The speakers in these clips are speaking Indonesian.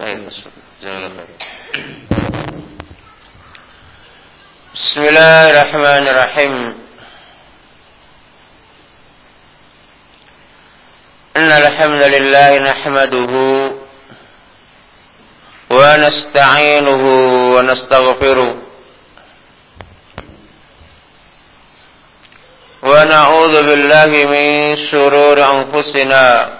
بسم الله الرحمن الرحيم. إن الحمد لله نحمده ونستعينه ونستغفره ونعوذ بالله من شرور أنفسنا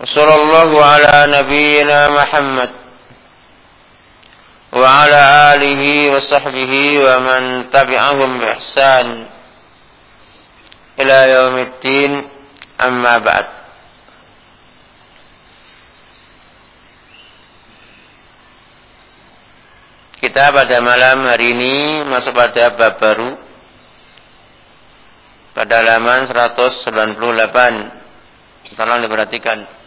وصلى الله على نبينا محمد وعلى آله وصحبه ومن تبعهم بإحسان إلى يوم الدين أما بعد Kita pada malam hari ini masuk pada bab baru pada halaman 198. Tolong diperhatikan.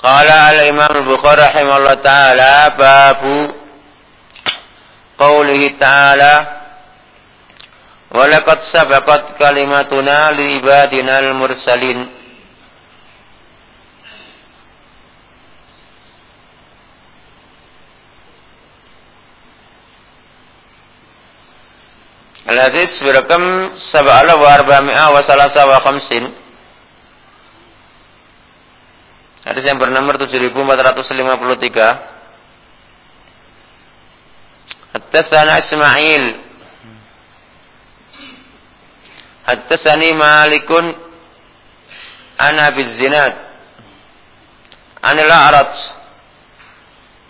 Qala al-Imam al-Bukhari rahimahullah taala babu qawlihi ta'ala wa laqad sabaqat kalimatuna li ibadina al-mursalin. Al-hadis berakam sab'ala wa arba'mi'a wa salasa wa khamsin Hadis yang bernomor 7453. Haddatsana Ismail. Haddatsani Malikun an Abi Zinad. An al-A'raj.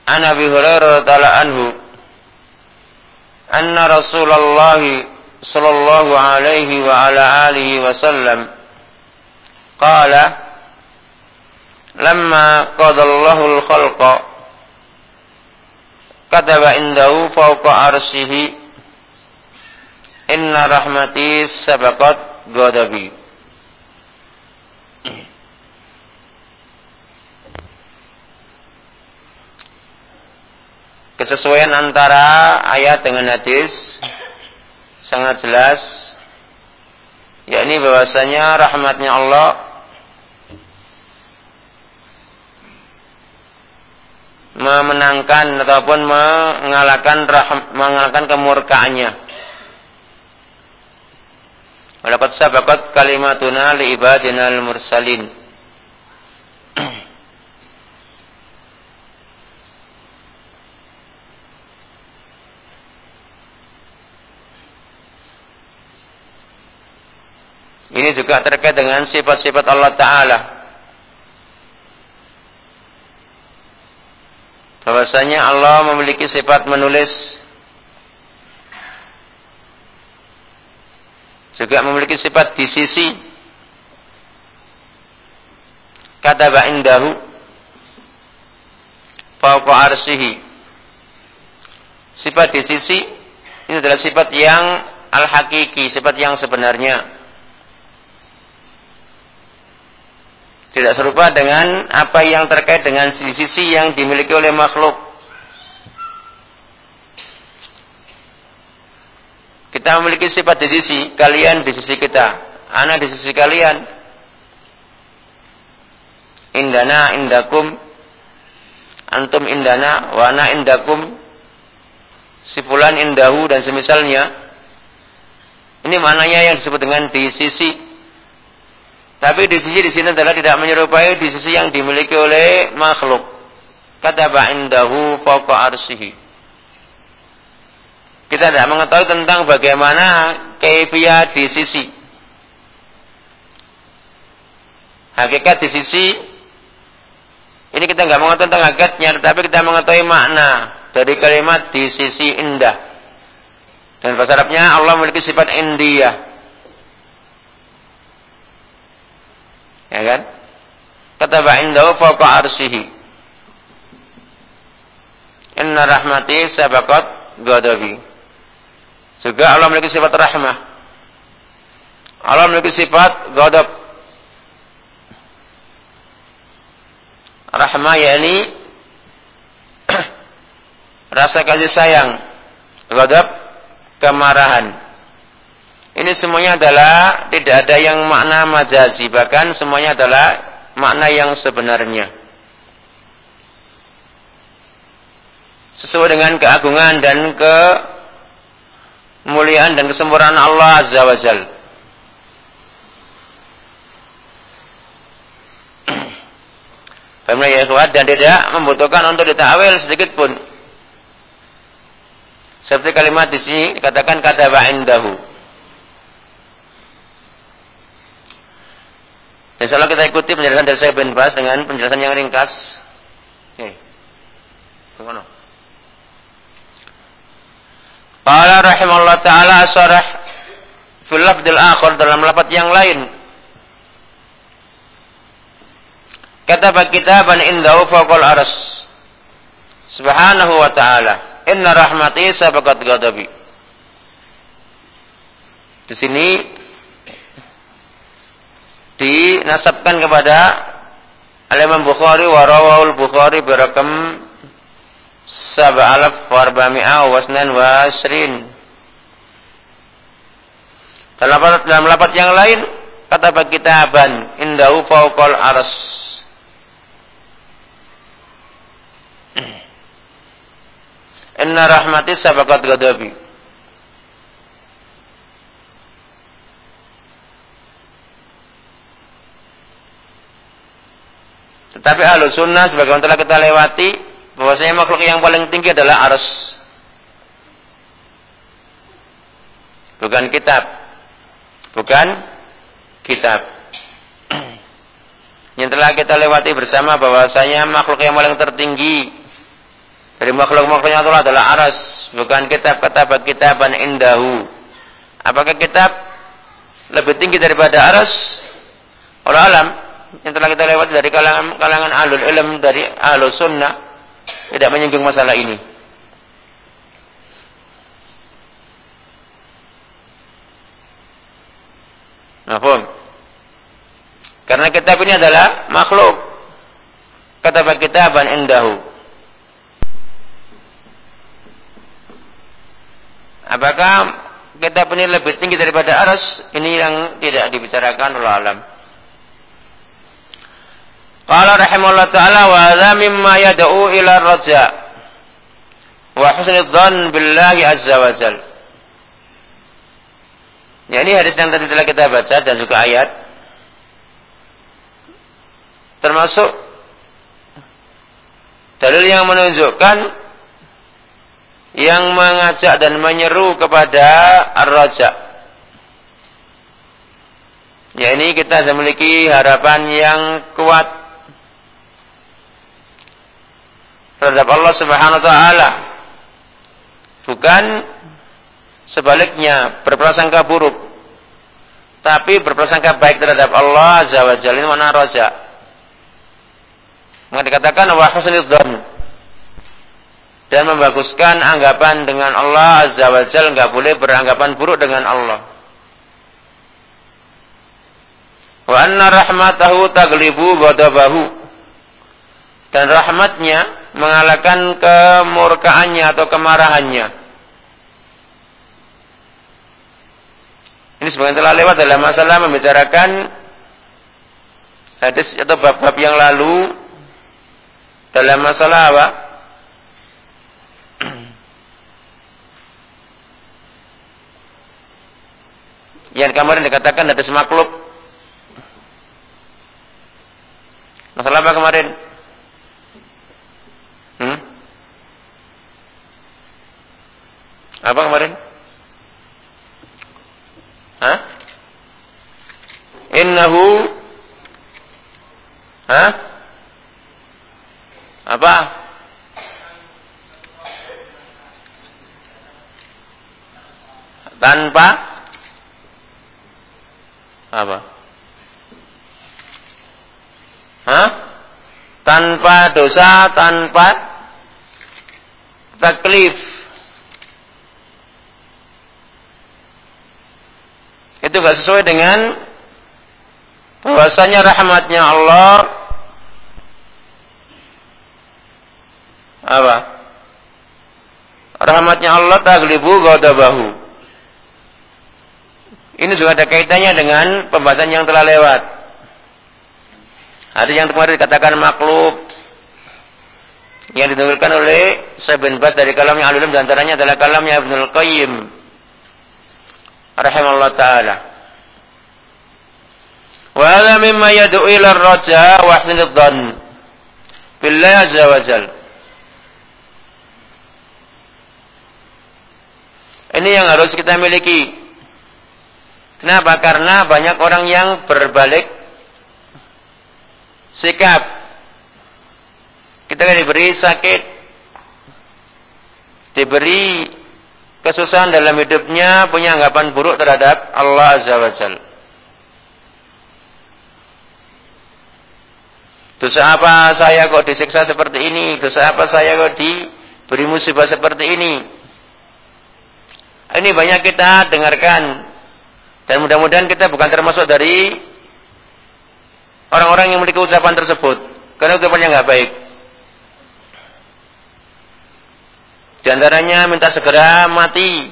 An Abi Hurairah radhiyallahu anhu. Anna Rasulullah sallallahu alaihi wa ala alihi wasallam qala lamma qadallahu al-khalqa kataba indahu fawqa arsyihi inna rahmati sabaqat ghadabi. Kesesuaian antara ayat dengan hadis sangat jelas yakni bahwasanya rahmatnya Allah memenangkan ataupun mengalahkan mengalahkan kemurkaannya. Walaqad sabaqat kalimatuna li ibadina al-mursalin. Ini juga terkait dengan sifat-sifat Allah Ta'ala. Bahwasanya Allah memiliki sifat menulis. Juga memiliki sifat di sisi. Kata ba'indahu fauqa arsihi sifat di sisi ini adalah sifat yang al-hakiki sifat yang sebenarnya Tidak serupa dengan apa yang terkait dengan sisi-sisi yang dimiliki oleh makhluk. Kita memiliki sifat di sisi, kalian di sisi kita, anak di sisi kalian. Indana indakum, antum indana, wana indakum, sifulan indahu dan semisalnya. Ini maknanya yang disebut dengan di sisi tapi di sisi di sini adalah tidak menyerupai di sisi yang dimiliki oleh makhluk. Kata ba'indahu fawqa arsihi. Kita tidak mengetahui tentang bagaimana keifiyah di sisi. Hakikat di sisi ini kita nggak mengetahui tentang hakikatnya, tetapi kita mengetahui makna dari kalimat di sisi indah. Dan bahasa Arabnya Allah memiliki sifat indiyah. Ya, kan? Kataba indahu fawqa arsihi. Inna rahmati sabaqat ghadabi. Juga Allah memiliki sifat rahmah. Allah memiliki sifat ghadab. Rahmah yakni rasa kasih sayang. Ghadab kemarahan. Ini semuanya adalah tidak ada yang makna majazi, bahkan semuanya adalah makna yang sebenarnya. Sesuai dengan keagungan dan kemuliaan dan kesempurnaan Allah Azza wa Jal. ya dan tidak membutuhkan untuk ditawil sedikit pun. Seperti kalimat di sini dikatakan kata ba'indahu. Insya Allah kita ikuti penjelasan dari saya bin Bas dengan penjelasan yang ringkas. Oke. Ke mana? Qala rahimahullah ta'ala asarah fil lafdil akhir dalam lafaz yang lain. Kata kitaban indahu fawqal aras. Subhanahu wa ta'ala. Inna rahmati sabaqat ghadabi. Di sini dinasabkan kepada Al-Imam Bukhari wa rawahul Bukhari berakam sab'alaf wa arba'mi'a wasnan wa asrin. Dalam lapat, dalam yang lain kata kitaban indahu fawqal aras. Inna rahmati sabaqat ghadabi. Tetapi ahlu sunnah sebagaimana telah kita lewati bahwasanya makhluk yang paling tinggi adalah arus. Bukan kitab. Bukan kitab. Yang telah kita lewati bersama bahwasanya makhluk yang paling tertinggi dari makhluk-makhluk yang Allah adalah aras, bukan kitab kitab kitaban indahu. Apakah kitab lebih tinggi daripada aras? Allah alam yang telah kita lewati dari kalangan kalangan ahlul ilm dari ahlul sunnah tidak menyinggung masalah ini. Mahfum. Karena kitab ini adalah makhluk. Kata kitaban indahu. Apakah kitab ini lebih tinggi daripada aras? Ini yang tidak dibicarakan oleh alam. Qala rahimahullah ta'ala wa hadha mimma yad'u ila raja wa husnul dhann billahi azza wa jal. Ya ini hadis yang tadi telah kita baca dan juga ayat termasuk dalil yang menunjukkan yang mengajak dan menyeru kepada ar-raja. Ya ini kita memiliki harapan yang kuat terhadap Allah Subhanahu wa taala. Bukan sebaliknya berprasangka buruk. Tapi berprasangka baik terhadap Allah Azza wa Jalla mana raja. Maka dikatakan wa dan membaguskan anggapan dengan Allah Azza wa Jalla enggak boleh beranggapan buruk dengan Allah. Wa anna rahmatahu taglibu ghadabahu dan rahmatnya mengalahkan kemurkaannya atau kemarahannya. Ini sebagian telah lewat dalam masalah membicarakan hadis atau bab-bab yang lalu dalam masalah apa? Yang kemarin dikatakan hadis makhluk. Masalah apa kemarin? Apa kemarin? Hah? Innahu Hah? Apa? Tanpa apa? tanpa dosa, tanpa taklif. Itu gak sesuai dengan bahwasanya rahmatnya Allah apa? Rahmatnya Allah taglibu ghadabahu. Ini juga ada kaitannya dengan pembahasan yang telah lewat. Ada yang kemarin dikatakan makhluk yang ditentukan oleh Syekh Bas dari kalamnya Alulim dan antaranya adalah kalamnya Ibnul Qayyim rahimahullah taala. Wa hadha mimma yad'u ila ar-raja wa ihsan dhann billahi azza wa jal. Ini yang harus kita miliki Kenapa? Karena banyak orang yang berbalik sikap. Kita diberi sakit, diberi kesusahan dalam hidupnya, punya anggapan buruk terhadap Allah Azza wa Jal. Dosa apa saya kok disiksa seperti ini? Dosa apa saya kok diberi musibah seperti ini? Ini banyak kita dengarkan dan mudah-mudahan kita bukan termasuk dari orang-orang yang memiliki ucapan tersebut. Karena ucapannya nggak baik. Di antaranya minta segera mati.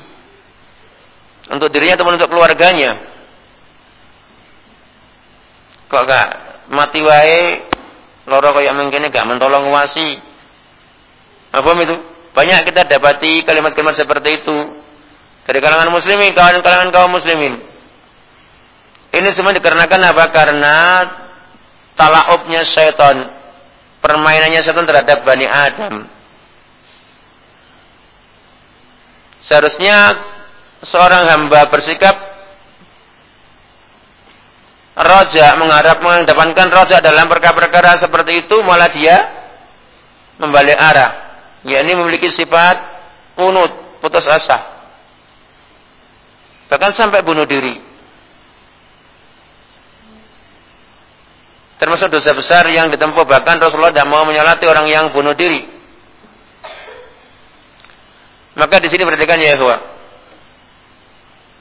Untuk dirinya ataupun untuk keluarganya. Kok gak mati wae loro kayak mungkin gak mentolong wasi. Apa itu? Banyak kita dapati kalimat-kalimat seperti itu dari kalangan muslimin, kalangan kaum muslimin. Ini semua dikarenakan apa? Karena talaubnya syaitan. Permainannya syaitan terhadap Bani Adam. Seharusnya seorang hamba bersikap roja mengharap mengedepankan roja dalam perkara-perkara seperti itu malah dia membalik arah. Yakni memiliki sifat kunut putus asa. Bahkan sampai bunuh diri. Termasuk dosa besar yang ditempuh. Bahkan Rasulullah tidak mau menyolati orang yang bunuh diri. Maka di sini perhatikan ya ikhwah.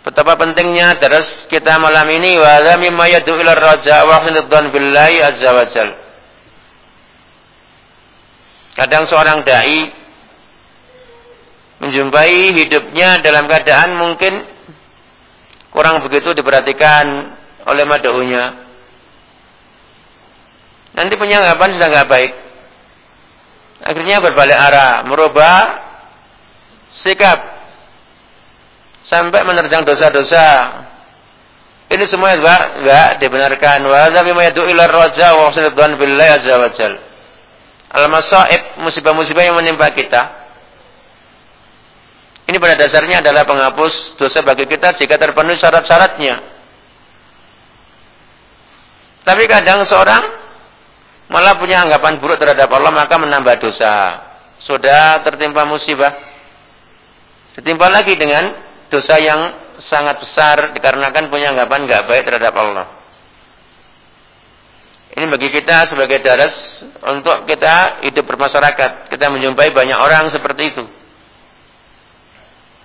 Betapa pentingnya terus kita malam ini wa la mimma yad'u ila raja wa billahi azza wa jal. Kadang seorang dai menjumpai hidupnya dalam keadaan mungkin kurang begitu diperhatikan oleh madhunya Nanti punya anggapan sudah nggak baik. Akhirnya berbalik arah, merubah sikap sampai menerjang dosa-dosa. Ini semua enggak enggak dibenarkan. Wa hadza mimma yad'u ila raja wa husnul billahi azza wa jal. Al-masaib, musibah-musibah yang menimpa kita. Ini pada dasarnya adalah penghapus dosa bagi kita jika terpenuhi syarat-syaratnya. Tapi kadang seorang malah punya anggapan buruk terhadap Allah maka menambah dosa. Sudah tertimpa musibah, ditimpa lagi dengan dosa yang sangat besar dikarenakan punya anggapan nggak baik terhadap Allah. Ini bagi kita sebagai daras untuk kita hidup bermasyarakat. Kita menjumpai banyak orang seperti itu.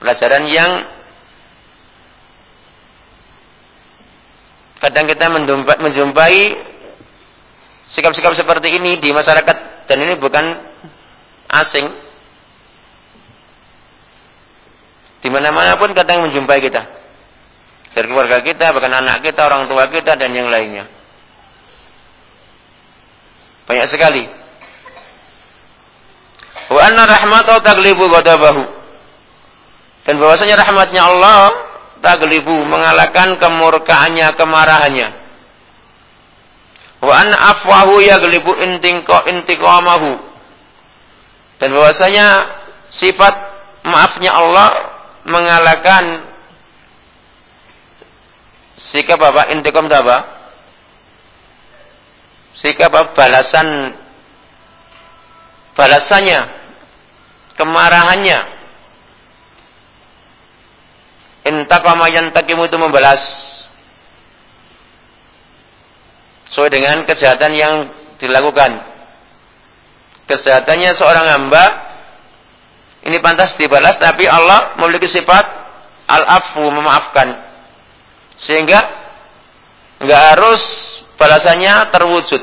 Pelajaran yang kadang kita menjumpai sikap-sikap seperti ini di masyarakat dan ini bukan asing. Di mana-mana pun kadang menjumpai kita. Dari keluarga kita, bahkan anak kita, orang tua kita, dan yang lainnya. Banyak sekali. Wa anna rahmatahu taglibu ghadabahu. Dan bahwasanya rahmatnya Allah taglibu mengalahkan kemurkaannya, kemarahannya wa an afwahu yaglibu intiqa intiqamahu dan bahwasanya sifat maafnya Allah mengalahkan sikap apa? Intiqam itu apa? Sikap apa? Balasan balasannya kemarahannya. Intaqama yantakimu itu membalas. Sesuai dengan kejahatan yang dilakukan. kesehatannya seorang hamba ini pantas dibalas tapi Allah memiliki sifat al-afu memaafkan. Sehingga nggak harus balasannya terwujud.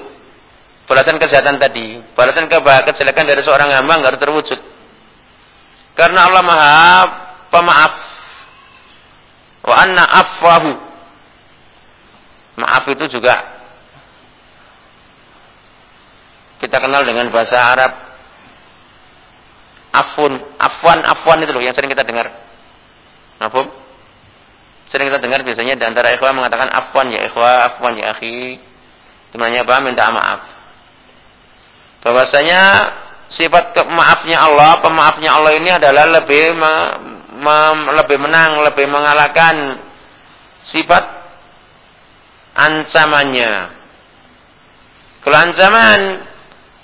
Balasan kesehatan tadi balasan kejelekan dari seorang hamba nggak harus terwujud. Karena Allah maha pemaaf. Wa anna afwahu. Maaf itu juga kita kenal dengan bahasa Arab afun, afwan, afwan itu loh yang sering kita dengar. Apa? Sering kita dengar biasanya di antara ikhwah mengatakan afwan ya ikhwah, afwan ya akhi. Sebenarnya apa? Minta maaf. Bahwasanya sifat maafnya Allah, pemaafnya Allah ini adalah lebih me, me, lebih menang, lebih mengalahkan sifat ancamannya. Kalau ancaman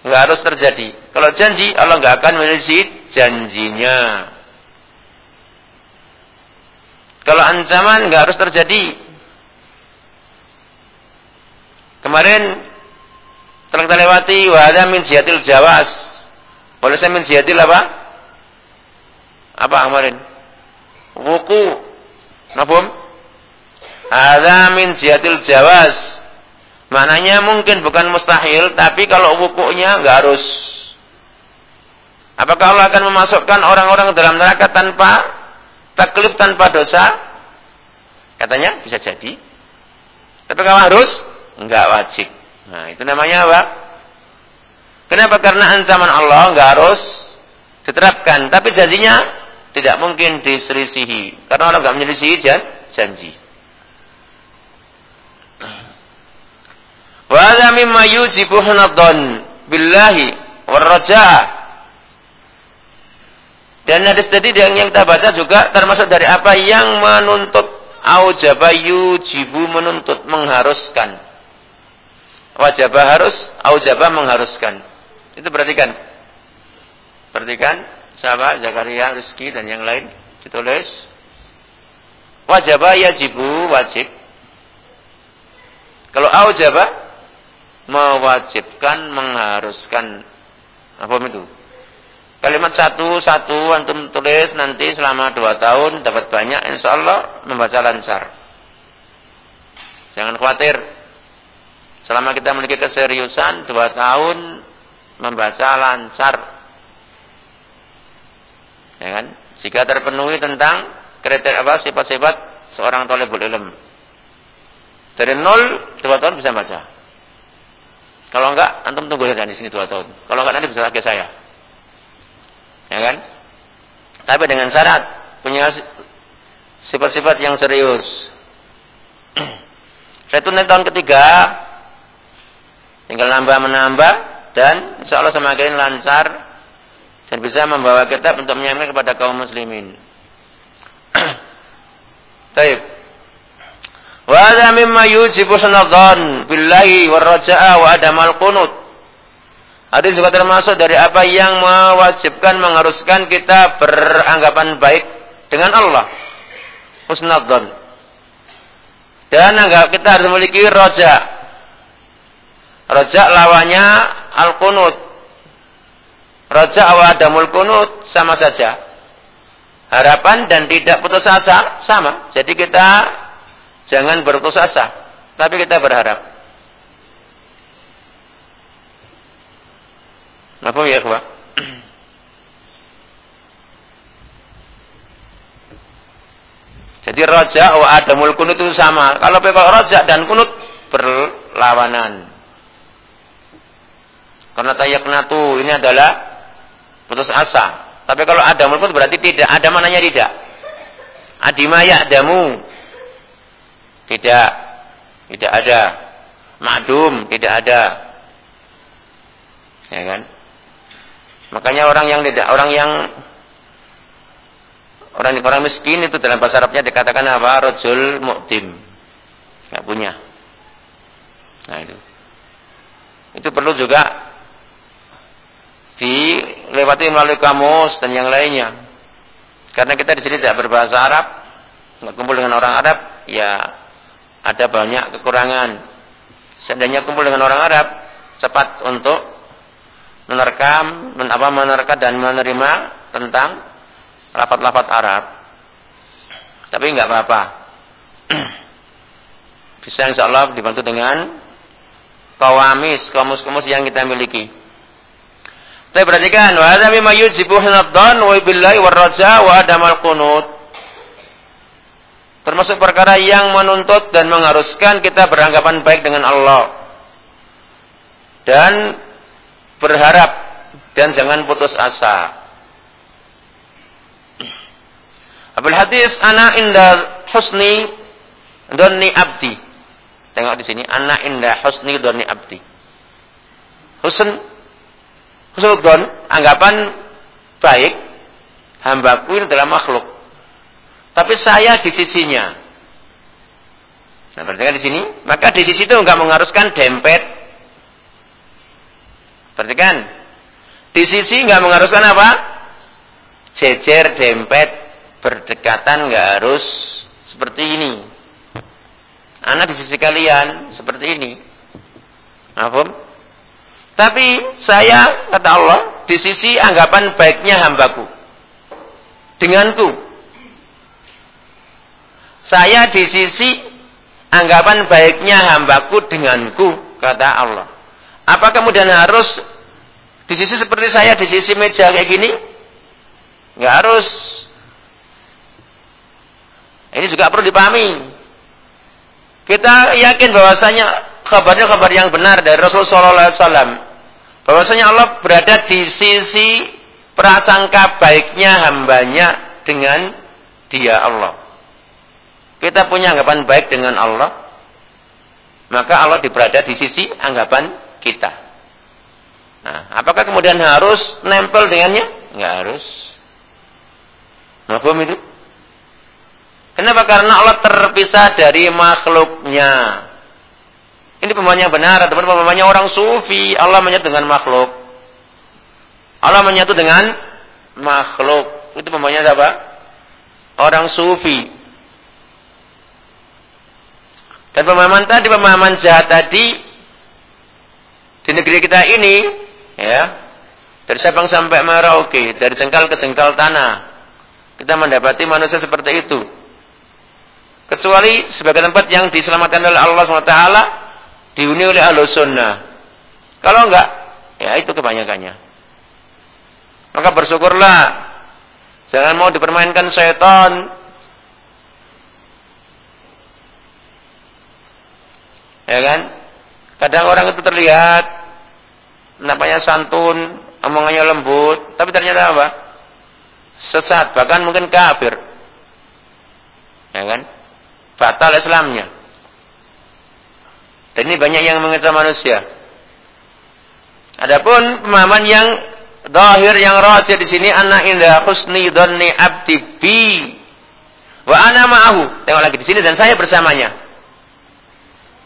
nggak harus terjadi. Kalau janji Allah nggak akan menjadi janjinya. Kalau ancaman nggak harus terjadi. Kemarin telah kita lewati wahada min jihatil jawas. Boleh saya min apa? Apa kemarin? Wuku. Nafum? Ada min jihatil jawas. Maknanya mungkin bukan mustahil, tapi kalau wukuknya nggak harus. Apakah Allah akan memasukkan orang-orang dalam neraka tanpa taklif tanpa dosa? Katanya bisa jadi. Tapi kalau harus, nggak wajib. Nah, itu namanya apa? Kenapa? Karena ancaman Allah nggak harus diterapkan, tapi janjinya tidak mungkin diselisihi. Karena Allah nggak menyelisihi janji. Wa hadza mimma hanadhan billahi warraja. Dan hadis tadi yang, yang kita baca juga termasuk dari apa yang menuntut aujaba yujibu menuntut mengharuskan. Wajibah harus, aujaba mengharuskan. Itu perhatikan. Perhatikan sahabat Zakaria, Rizki dan yang lain ditulis. Wajibah yajibu wajib. Kalau aujaba mewajibkan, mengharuskan. Apa itu? Kalimat satu, satu, antum tulis nanti selama dua tahun dapat banyak, insya Allah membaca lancar. Jangan khawatir. Selama kita memiliki keseriusan, dua tahun membaca lancar. Ya kan? Jika terpenuhi tentang kriteria apa sifat-sifat seorang tolebul ilm. Dari nol, dua tahun bisa baca. Kalau enggak, antum tunggu saja di sini dua tahun. Kalau enggak nanti bisa lagi saya. Ya kan? Tapi dengan syarat punya sifat-sifat yang serius. Nanti tahun ketiga tinggal nambah menambah dan insya Allah semakin lancar dan bisa membawa kita untuk menyampaikan kepada kaum muslimin. Baik. Wa hadha mimma yujibu sanadhan billahi warraja'a wa adamal qunut. Hadis juga termasuk dari apa yang mewajibkan mengharuskan kita beranggapan baik dengan Allah. Husnadzan. Dan anggap kita harus memiliki roja. Roja lawannya al-qunut. Roja wa adamul qunut sama saja. Harapan dan tidak putus asa sama. Jadi kita Jangan berputus asa, tapi kita berharap. Apa ya, Pak? Jadi raja wa adamul kunut itu sama. Kalau pekok raja dan kunut berlawanan. Karena tayaknatu ini adalah putus asa. Tapi kalau adamul kunut berarti tidak. Ada mananya tidak. Adimaya adamu. Tidak. Tidak ada. Ma'dum, tidak ada. Ya kan? Makanya orang yang tidak orang yang orang orang miskin itu dalam bahasa Arabnya dikatakan apa? Rajul mu'tim. Enggak punya. Nah itu. Itu perlu juga dilewati melalui kamus dan yang lainnya. Karena kita di sini tidak berbahasa Arab, nggak kumpul dengan orang Arab, ya ada banyak kekurangan. Seandainya kumpul dengan orang Arab, cepat untuk menerkam, men, apa menerka dan menerima tentang lafat-lafat Arab. Tapi nggak apa-apa. Bisa insya Allah dibantu dengan kawamis, kamus-kamus yang kita miliki. Saya perhatikan, wa hadza mimma yujibu hinaddhan wa billahi war raja wa adamal qunut. Termasuk perkara yang menuntut dan mengharuskan kita beranggapan baik dengan Allah. Dan berharap dan jangan putus asa. Abul hadis anak indah husni doni abdi. Tengok di sini anak indah husni doni abdi. Husn husnudon anggapan baik hambaku ini adalah makhluk. Tapi saya di sisinya. Nah, perhatikan di sini, maka di sisi itu enggak mengharuskan dempet. Perhatikan. Di sisi enggak mengharuskan apa? Jejer dempet berdekatan nggak harus seperti ini. Anak di sisi kalian seperti ini. Apa? Tapi saya kata Allah di sisi anggapan baiknya hambaku denganku. Saya di sisi anggapan baiknya hambaku denganku kata Allah. Apa kemudian harus di sisi seperti saya di sisi meja kayak gini? Nggak harus ini juga perlu dipahami. Kita yakin bahwasanya kabarnya kabar yang benar dari Rasulullah SAW. Bahwasanya Allah berada di sisi prasangka baiknya hambanya dengan dia Allah. Kita punya anggapan baik dengan Allah. Maka Allah berada di sisi anggapan kita. Nah, apakah kemudian harus nempel dengannya? Enggak harus. Mahfum itu? Kenapa? Karena Allah terpisah dari makhluknya. Ini pemahaman yang benar, teman pemahamannya orang sufi. Allah menyatu dengan makhluk. Allah menyatu dengan makhluk. Itu pemahamannya apa? Orang sufi. Dan pemahaman tadi, pemahaman jahat tadi di negeri kita ini, ya, dari Sabang sampai Merauke, dari jengkal ke jengkal tanah, kita mendapati manusia seperti itu. Kecuali sebagai tempat yang diselamatkan oleh Allah SWT dihuni oleh ahlu sunnah. Kalau enggak ya itu kebanyakannya. Maka bersyukurlah jangan mau dipermainkan syaitan. Ya kan kadang orang itu terlihat namanya santun omongannya lembut tapi ternyata apa sesat bahkan mungkin kafir ya kan batal Islamnya. Dan ini banyak yang mengejar manusia. Adapun pemahaman yang zahir yang rahasia di sini anak indah husni dhanni abdi bi wa ana ma'ahu. Tengok lagi di sini dan saya bersamanya.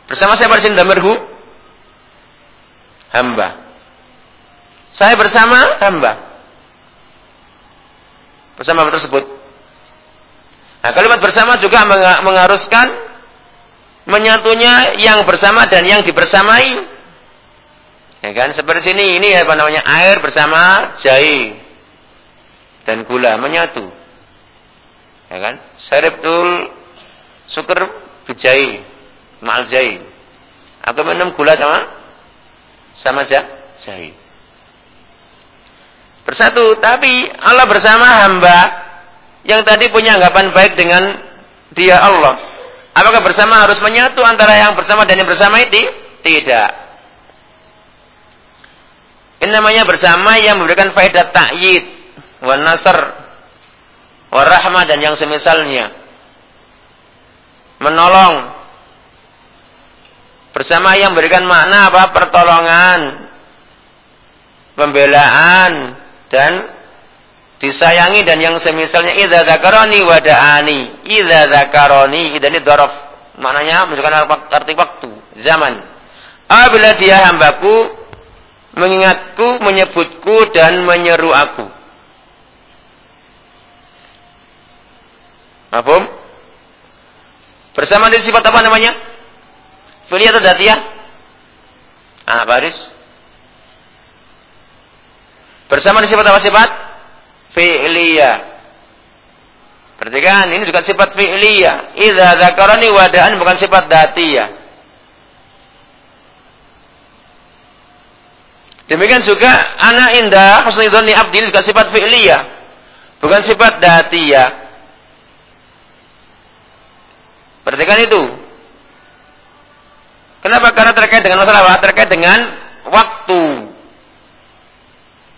Bersama saya pada sini damirhu hamba. Saya bersama hamba. Bersama tersebut. Nah, kalimat bersama juga mengharuskan menyatunya yang bersama dan yang dibersamai. Ya kan? Seperti sini ini apa namanya? Air bersama jahe dan gula menyatu. Ya kan? Sariptul suker bijai, ma'al jahe. Atau minum gula sama sama jahe. Bersatu, tapi Allah bersama hamba yang tadi punya anggapan baik dengan dia Allah. Apakah bersama harus menyatu antara yang bersama dan yang bersama itu? Tidak. Ini namanya bersama yang memberikan faedah ta'yid, wa nasr, wa rahmah dan yang semisalnya. Menolong. Bersama yang memberikan makna apa? Pertolongan, pembelaan dan disayangi. Dan yang semisalnya idza dzakarani wa da'ani. Idza dzakarani idza ini maknanya menunjukkan arti waktu zaman. Apabila dia hambaku mengingatku menyebutku dan menyeru aku. Mafhum? Bersama di sifat apa namanya? Filia atau datiyah? Ah, baris. Bersama di sifat apa sifat? Fi'liyah. Perhatikan, ini juga sifat fi'liyah. Idza dzakarani wada'an bukan sifat datiyah. Demikian juga anak indah husnudhani abdi juga sifat fi'liyah. Bukan sifat datiyah. Perhatikan itu. Kenapa? Karena terkait dengan masalah apa? Terkait dengan waktu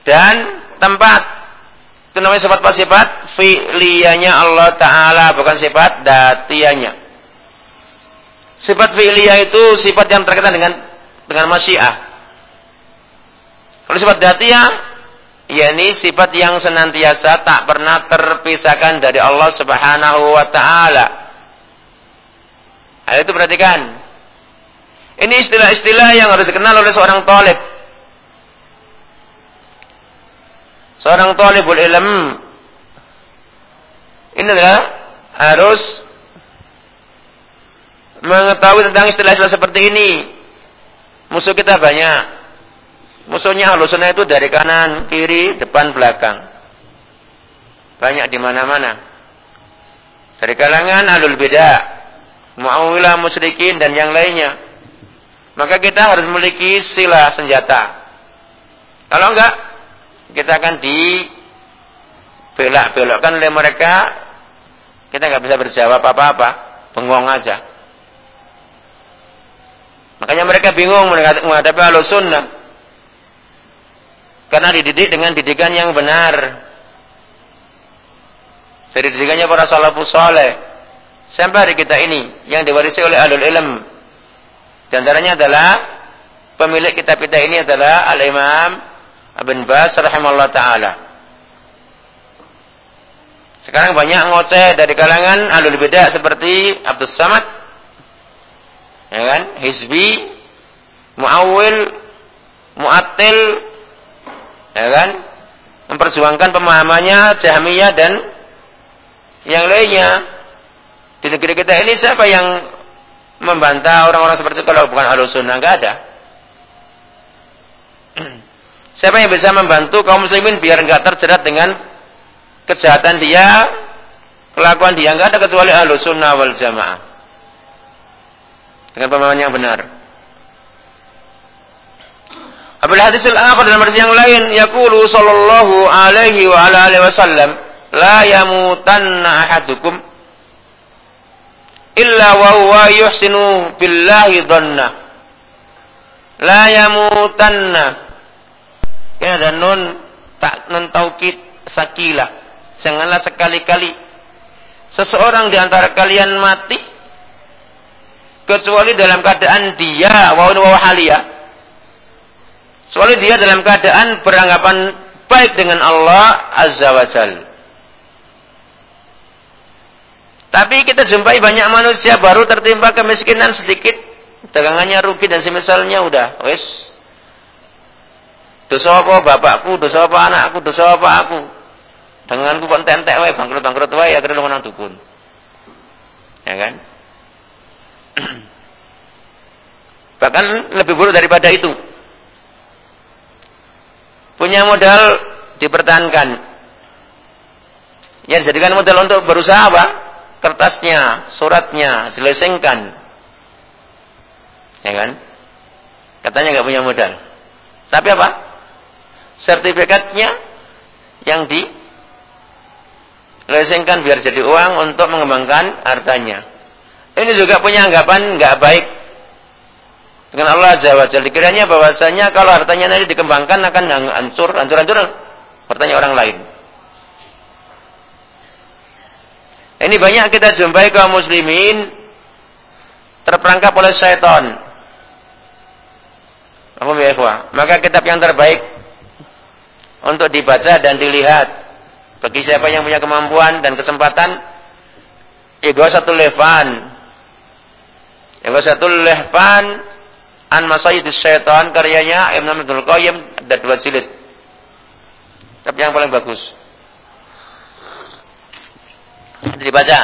dan tempat. Itu namanya sifat apa sifat? Fi'liyahnya Allah Ta'ala, bukan sifat datiyahnya. Sifat fi'liyah itu sifat yang terkait dengan dengan masyiah. Kalau sifat datiyah, yakni sifat yang senantiasa tak pernah terpisahkan dari Allah Subhanahu wa taala. Nah, itu perhatikan. Ini istilah-istilah yang harus dikenal oleh seorang talib. seorang talibul ilm ini adalah harus mengetahui tentang istilah-istilah seperti ini. Musuh kita banyak. Musuhnya halusnya itu dari kanan, kiri, depan, belakang. Banyak di mana-mana. Dari kalangan alul beda, mu'awilah musyrikin dan yang lainnya. Maka kita harus memiliki sila senjata. Kalau enggak, kita akan dibelak-belokkan oleh mereka. Kita nggak bisa berjawab apa-apa. Bengong aja. Makanya mereka bingung menghadapi alus sunnah. Karena dididik dengan didikan yang benar. Dari didikannya para salafus soleh sampai hari kita ini yang diwarisi oleh alul ilm di antaranya adalah pemilik kitab kita ini adalah al-imam Ibn Bas rahimahullah taala. Sekarang banyak ngoceh dari kalangan alul bidah seperti Abdul Samad, ya kan, Hizbi, Muawil, Mu'attil, ya kan, memperjuangkan pemahamannya Jahmiyah dan yang lainnya. Di negeri kita ini siapa yang membantah orang-orang seperti itu kalau bukan alul sunnah? Enggak ada. Siapa yang bisa membantu kaum muslimin biar enggak terjerat dengan kejahatan dia, kelakuan dia enggak ada kecuali ahlu sunnah wal jamaah. Dengan pemahaman yang benar. Apabila hadis al-akhir dalam hadis yang lain yaqulu sallallahu alaihi wa ala alihi wasallam la yamutanna ahadukum illa wa huwa yuhsinu billahi dhanna la yamutanna Ya ada nun tak nun taukid sakilah. Janganlah sekali-kali seseorang di antara kalian mati kecuali dalam keadaan dia wa wa halia. Kecuali dia dalam keadaan beranggapan baik dengan Allah Azza wa Jal. Tapi kita jumpai banyak manusia baru tertimpa kemiskinan sedikit, dagangannya rugi dan semisalnya udah, wes Dosa apa bapakku, dosa apa anakku, dosa apa aku. Denganku kon tentek wae bangkrut-bangkrut wae akhirnya lu nang dukun. Ya kan? Bahkan lebih buruk daripada itu. Punya modal dipertahankan. Ya jadikan modal untuk berusaha apa? Kertasnya, suratnya dilesengkan. Ya kan? Katanya nggak punya modal. Tapi apa? sertifikatnya yang di lesengkan biar jadi uang untuk mengembangkan hartanya. Ini juga punya anggapan nggak baik dengan Allah Azza wa Jalla. Dikiranya bahwasanya kalau hartanya nanti dikembangkan akan hancur, hancur, hancur hartanya orang lain. Ini banyak kita jumpai kaum muslimin terperangkap oleh syaitan. Maka kitab yang terbaik untuk dibaca dan dilihat. Bagi siapa yang punya kemampuan dan kesempatan, satu Lehpan. satu Lehpan An Masayidis Syaitan karyanya Imam Abdul Qayyim ada dua jilid. Tapi yang paling bagus. Dibaca.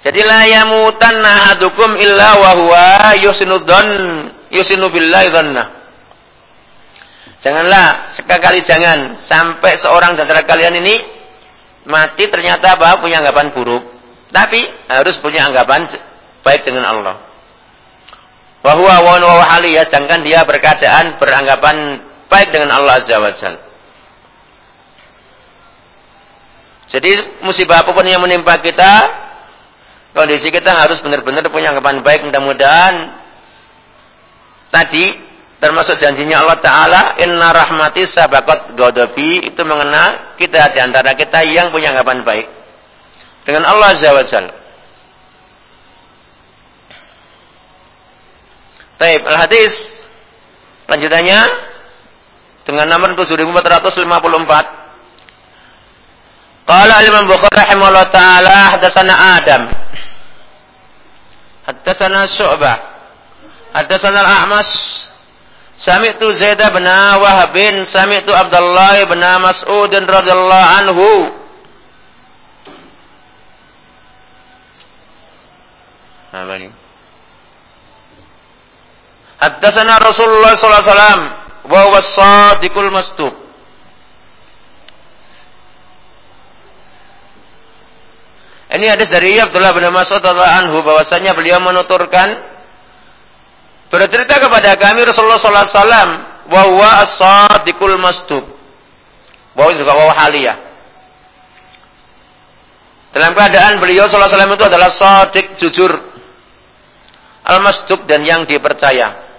Jadi la yamutanna ahadukum illa wa huwa yusinu dhann yusinu billahi dhannah. Janganlah sekali jangan sampai seorang di antara kalian ini mati ternyata apa punya anggapan buruk. Tapi harus punya anggapan baik dengan Allah. Bahwa wan wa ya sedangkan dia berkeadaan beranggapan baik dengan Allah Azza wa. Jadi musibah apa pun yang menimpa kita, kondisi kita harus benar-benar punya anggapan baik. Mudah-mudahan tadi termasuk janjinya Allah Ta'ala inna rahmati sabakot godobi itu mengena kita di antara kita yang punya anggapan baik. Dengan Allah Azza wa Taib al-hadis. Lanjutannya dengan nomor 7454 Qala al-Imam Bukhari rahimahullah taala hadatsana Adam hadatsana Syu'bah hadatsana Al-A'mas Sami'tu Zaid bin Wahab bin Sami'tu Abdullah bin Mas'ud radhiyallahu anhu? Haddatsana Rasulullah sallallahu alaihi wasallam wa huwa as-sadiqul masduq. Ini hadis dari Abdullah bin Mas'ud anhu bahwasanya beliau menuturkan Bercerita kepada kami Rasulullah sallallahu alaihi wasallam wa huwa as-sadiqul masduq. Bahwa juga wa haliyah. Dalam keadaan beliau sallallahu alaihi wasallam itu adalah sadiq jujur. Al-masduq dan yang dipercaya.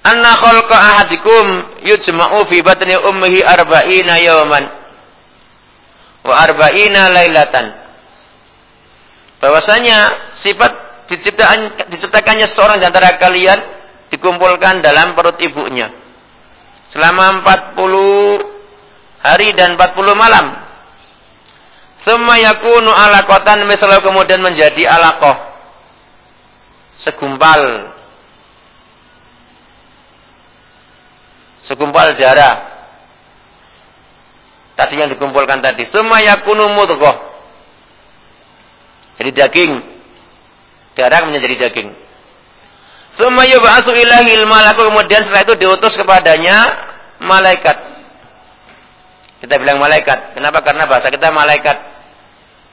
Anna khalqa ahadikum yujma'u fi batni ummihi arba'ina yawman wa arba'ina lailatan bahwasanya sifat diciptakan diciptakannya seorang di antara kalian dikumpulkan dalam perut ibunya selama 40 hari dan 40 malam. Semua yakunu alaqatan misalnya kemudian menjadi alaqah. Segumpal. Segumpal darah. Tadi yang dikumpulkan tadi. Semua yakunu mudghah jadi daging. Darah menjadi daging. Summa yub'atsu ilahil malaku kemudian setelah itu diutus kepadanya malaikat. Kita bilang malaikat. Kenapa? Karena bahasa kita malaikat.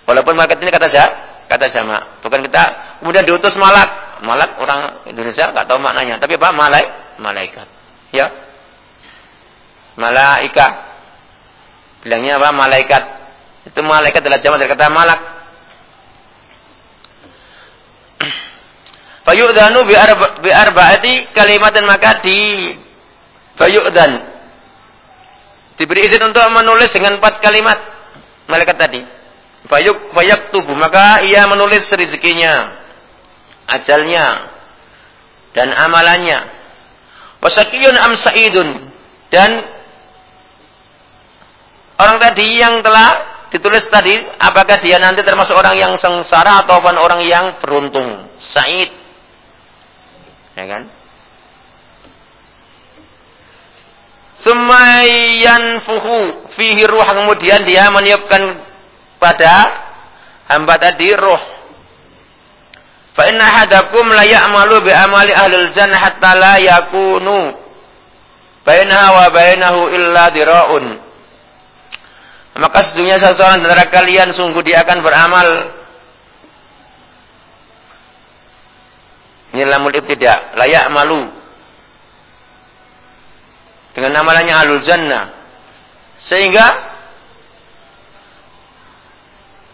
Walaupun malaikat ini kata jah, kata jama. Bukan kita kemudian diutus malak. Malak orang Indonesia nggak tahu maknanya. Tapi apa? Malaik, malaikat. Ya. Malaika. Bilangnya apa? Malaikat. Itu malaikat adalah jama dari kata malak. Fayu'dhanu bi, arba, bi arba'ati dan maka di fayu'dhan diberi izin untuk menulis dengan empat kalimat malaikat tadi. Fayuk fayak tubuh maka ia menulis rezekinya, ajalnya dan amalannya. Wasakiyun am sa'idun dan orang tadi yang telah ditulis tadi apakah dia nanti termasuk orang yang sengsara ataupun orang yang beruntung. Sa'id Ya kan? Semayan fuhu fihi ruh kemudian dia meniupkan pada hamba tadi ruh. Fa inna hadakum la ya'malu bi amali ahli jannah hatta la yakunu bainaha wa bainahu illa diraun. Maka sesungguhnya seseorang antara kalian sungguh dia akan beramal Ini lamul ibtida, layak malu. Dengan amalannya alul jannah. Sehingga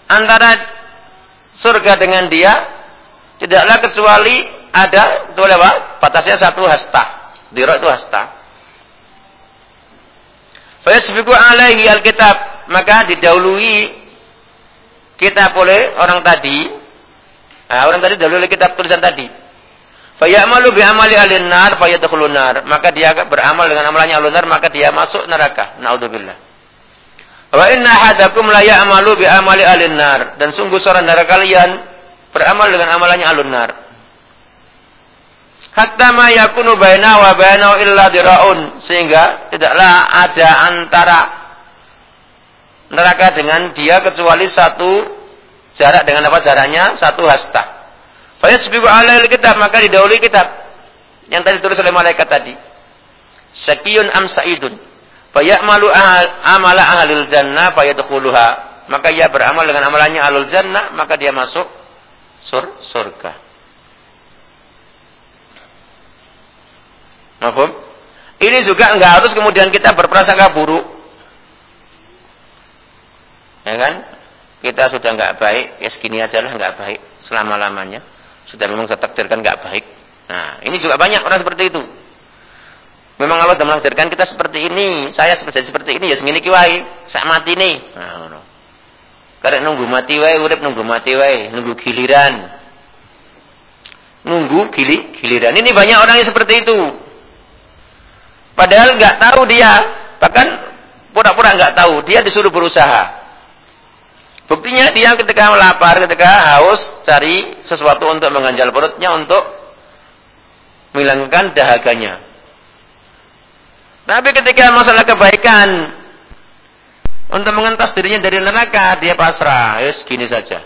antara surga dengan dia tidaklah kecuali ada kecuali apa? Batasnya satu hasta. Dirok itu hasta. Fayasbiqu alaihi alkitab, maka didahului kitab oleh orang tadi. Nah, orang tadi dahului kitab tulisan tadi. Fayamalu bi amali alin nar fayadkhulun nar. Maka dia beramal dengan amalannya alun nar maka dia masuk neraka. Naudzubillah. Wa inna hadakum la ya'malu bi amali alin nar. Dan sungguh seorang dari kalian beramal dengan amalannya alun nar. Hatta ma yakunu baina wa baina illa diraun sehingga tidaklah ada antara neraka dengan dia kecuali satu jarak dengan apa jaraknya satu hasta. Fayasbiqu alail kitab maka didahului kitab. yang tadi tulis oleh malaikat tadi. Syakiyun am sa'idun. Fayamalu amala ahlul jannah fayadkhuluha. Maka ia beramal dengan amalannya ahlul jannah, maka dia masuk sur surga. Mahfum? Ini juga enggak harus kemudian kita berprasangka buruk. Ya kan? Kita sudah enggak baik, ya segini aja lah enggak baik selama-lamanya. Sudah memang tertakdirkan enggak baik. Nah, ini juga banyak orang seperti itu. Memang Allah sudah menakdirkan kita seperti ini. Saya seperti seperti ini ya segini kiwai. Saya mati nih. Nah, Karena nunggu mati wae, urip nunggu mati wae, nunggu giliran. Nunggu gili, giliran. Ini banyak orang yang seperti itu. Padahal nggak tahu dia, bahkan pura-pura nggak tahu, dia disuruh berusaha. Buktinya dia ketika lapar, ketika haus, cari sesuatu untuk mengganjal perutnya, untuk menghilangkan dahaganya. Tapi ketika masalah kebaikan, untuk mengentas dirinya dari neraka, dia pasrah. Ya, gini saja.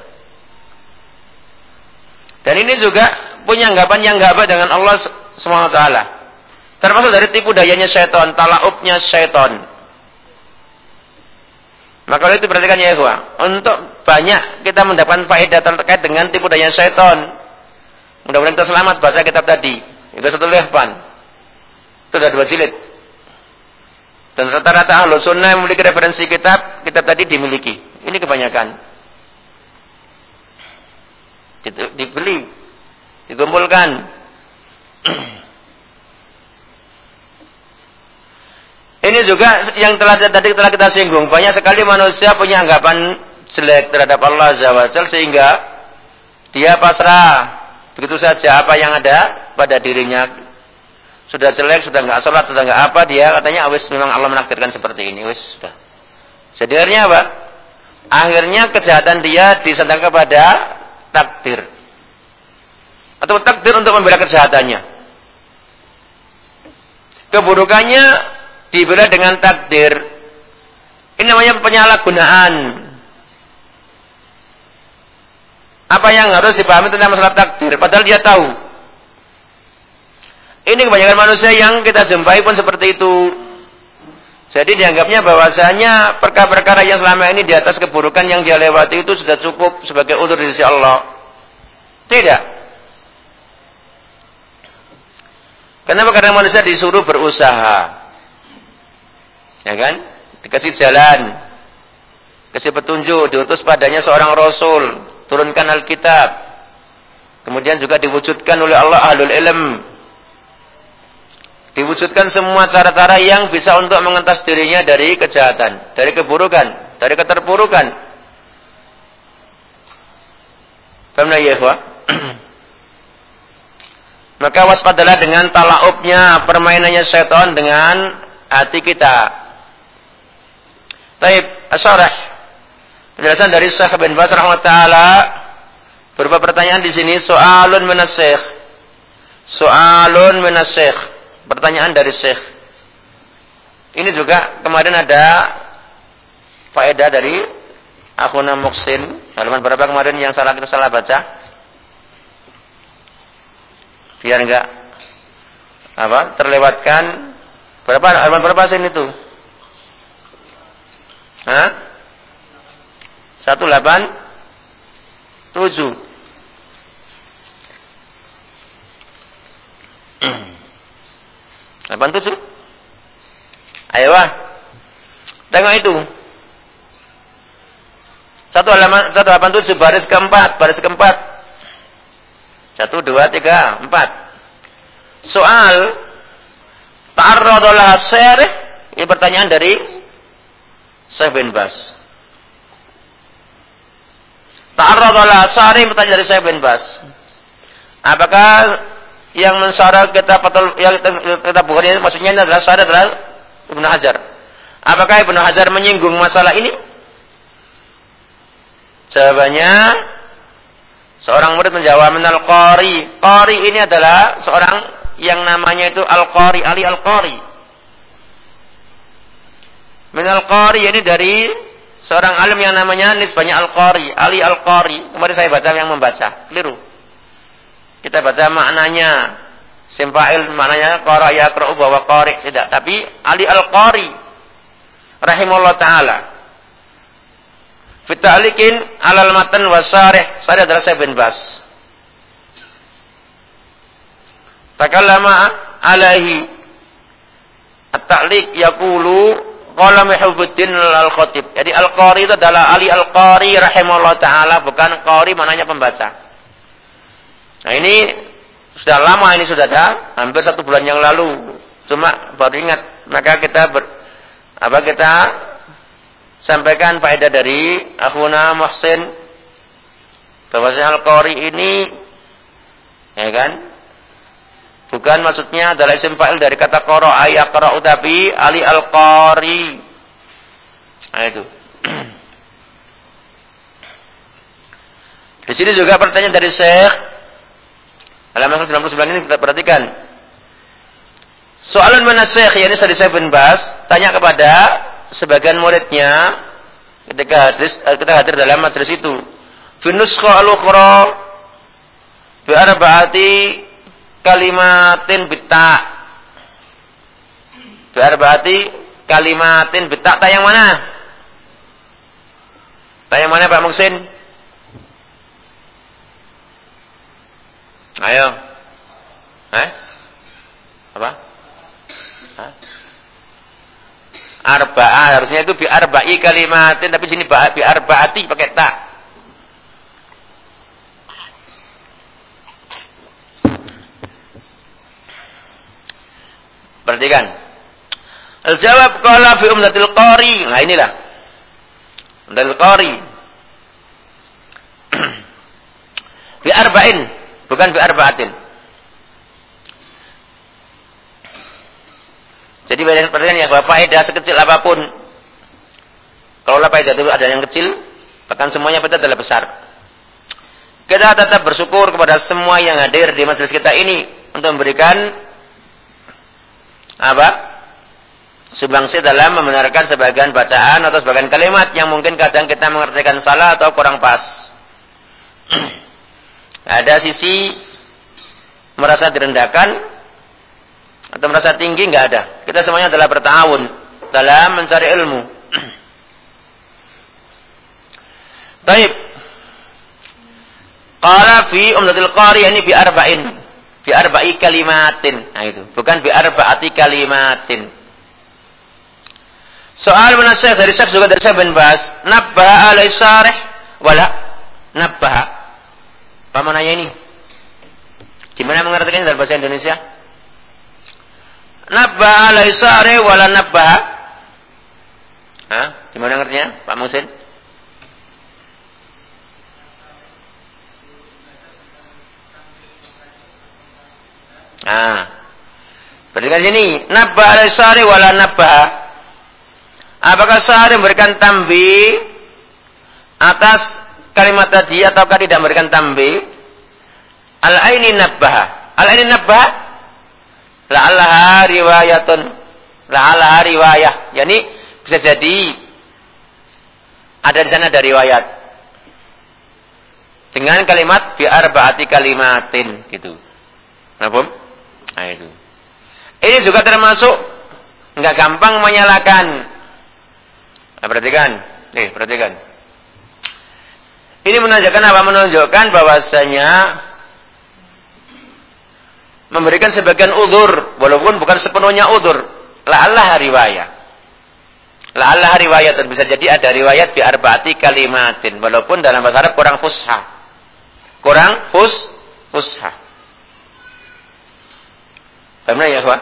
Dan ini juga punya anggapan yang nggak baik dengan Allah SWT. Termasuk dari tipu dayanya syaitan, talaupnya syaitan. Maka itu perhatikan ya Ikhwah. Untuk banyak kita mendapatkan faedah terkait dengan tipu daya syaitan. Mudah-mudahan kita selamat baca kitab tadi. Itu satu lehpan. Itu ada dua jilid. Dan rata-rata ahlu sunnah yang memiliki referensi kitab, kitab tadi dimiliki. Ini kebanyakan. Dibeli. Dikumpulkan. Ini juga yang telah tadi telah kita singgung. Banyak sekali manusia punya anggapan jelek terhadap Allah Azza sehingga dia pasrah begitu saja apa yang ada pada dirinya sudah jelek, sudah nggak sholat, sudah nggak apa dia katanya wis memang Allah menakdirkan seperti ini wis sudah. Akhirnya apa? Akhirnya kejahatan dia disandang kepada takdir atau takdir untuk membela kejahatannya. Keburukannya dibela dengan takdir. Ini namanya penyalahgunaan. Apa yang harus dipahami tentang masalah takdir? Padahal dia tahu. Ini kebanyakan manusia yang kita jumpai pun seperti itu. Jadi dianggapnya bahwasanya perkara-perkara yang selama ini di atas keburukan yang dia lewati itu sudah cukup sebagai udur di Allah. Tidak. Kenapa? Karena manusia disuruh berusaha. Ya kan? Dikasih jalan. Kasih petunjuk, diutus padanya seorang rasul, turunkan Alkitab. Kemudian juga diwujudkan oleh Allah ahlul ilm. Diwujudkan semua cara-cara yang bisa untuk mengentas dirinya dari kejahatan, dari keburukan, dari keterpurukan. Paham ya, Maka waspadalah dengan talaupnya permainannya setan dengan hati kita. Taib asyarah. Penjelasan dari Syekh bin Baz rahimahullah berupa pertanyaan di sini soalun minas. Soalun minas. Pertanyaan dari Syekh. Ini juga kemarin ada faedah dari Akhuna Muksin. Halaman berapa kemarin yang salah kita salah baca? Biar enggak apa terlewatkan berapa halaman berapa sini itu? Hah? Satu delapan tujuh. Delapan tujuh. Ayo wah. Tengok itu. Satu delapan tujuh baris keempat baris keempat. Satu dua tiga empat. Soal ta'arradalah syarih ini pertanyaan dari Syekh bin Bas. Ta'arradala sari bertanya dari Syekh bin Bas. Apakah yang mensara kita patul yang kita bukan maksudnya adalah sara adalah Ibnu Hajar. Apakah Ibnu Hajar menyinggung masalah ini? Jawabannya seorang murid menjawab menal qari. Qari ini adalah seorang yang namanya itu Al-Qari, Ali Al-Qari. Minal Qari ini dari seorang alim yang namanya nisbahnya Al-Qari, Ali Al-Qari. Kemarin saya baca yang membaca, keliru. Kita baca maknanya. Simpa'il maknanya qara yaqra'u bahwa qari tidak, tapi Ali Al-Qari rahimahullah taala. Fi ta'liqin 'alal matan wa syarih, adalah saya bin Bas. Takallama alaihi at-ta'liq yaqulu qala Muhibbuddin Al-Khatib. Jadi Al-Qari itu adalah Ali Al-Qari rahimahullah taala, bukan qari maknanya pembaca. Nah ini sudah lama ini sudah ada, hampir satu bulan yang lalu. Cuma baru ingat, maka kita ber, apa kita sampaikan faedah dari Akhuna Muhsin bahwasanya Al-Qari ini ya kan bukan maksudnya adalah isim fa'il dari kata qara ayaqra tapi ali al-qari. Nah itu. Di sini juga pertanyaan dari Syekh. Halaman 99 ini kita perhatikan. Soalan mana Syekh, yakni dari Syekh bin Bas, tanya kepada sebagian muridnya ketika hadir, kita hadir dalam majelis itu. Finusqa al-ukhra bi arba'ati kalimatin bitta. Bi arba'ati kalimatin bitta. Tayang mana? Tayang mana Pak Muksin? Ayo. Eh? Apa? Hah? Arba'ah harusnya itu bi arba'i kalimatin tapi sini bi arba'ati pakai tak. Perhatikan. Al-jawab qala fi umdatil qari. Nah inilah. Umdatil qari. bi arba'in bukan bi arba'atin. Jadi perhatikan ya bahwa faedah sekecil apa pun kalau faedah itu ada yang kecil bahkan semuanya pada adalah besar. Kita tetap bersyukur kepada semua yang hadir di majelis kita ini untuk memberikan apa? Sumbangsi dalam membenarkan sebagian bacaan atau sebagian kalimat yang mungkin kadang kita mengertikan salah atau kurang pas. Ada sisi merasa direndahkan atau merasa tinggi nggak ada. Kita semuanya adalah bertahun dalam mencari ilmu. Taib. Qala fi umdatil qari ini bi arba'in. Bi arba'i kalimatin. Nah itu, bukan bi arba'ati kalimatin. Soal menasih dari Syekh juga dari Syekh bin Bas, nabbaha alai syarih wala nabbaha apa maknanya ini? Gimana mengertikan dalam bahasa Indonesia? Nabba alaisare wala nabba. Hah? Gimana ngertinya, Pak Musin? Nah, Perhatikan sini, nabba alaisare wala nabba. Apakah sehari memberikan tambi atas kalimat tadi ataukah tidak memberikan tambi? Al-aini nabbaha. Al-aini nabbaha la'allaha riwayatun. La'allaha riwayah. Yani bisa jadi ada di sana ada riwayat. Dengan kalimat bi arba'ati kalimatin gitu. Kenapa? Nah itu. Ini juga termasuk enggak gampang menyalakan. Nah, perhatikan. Nih, perhatikan. Ini menunjukkan apa? Menunjukkan bahwasanya memberikan sebagian udur walaupun bukan sepenuhnya udur. La'allah riwayat. La'allah riwayat dan bisa jadi ada riwayat di arba'ati kalimatin walaupun dalam bahasa Arab kurang fusha. Kurang fus fusha. Paham ya, Pak?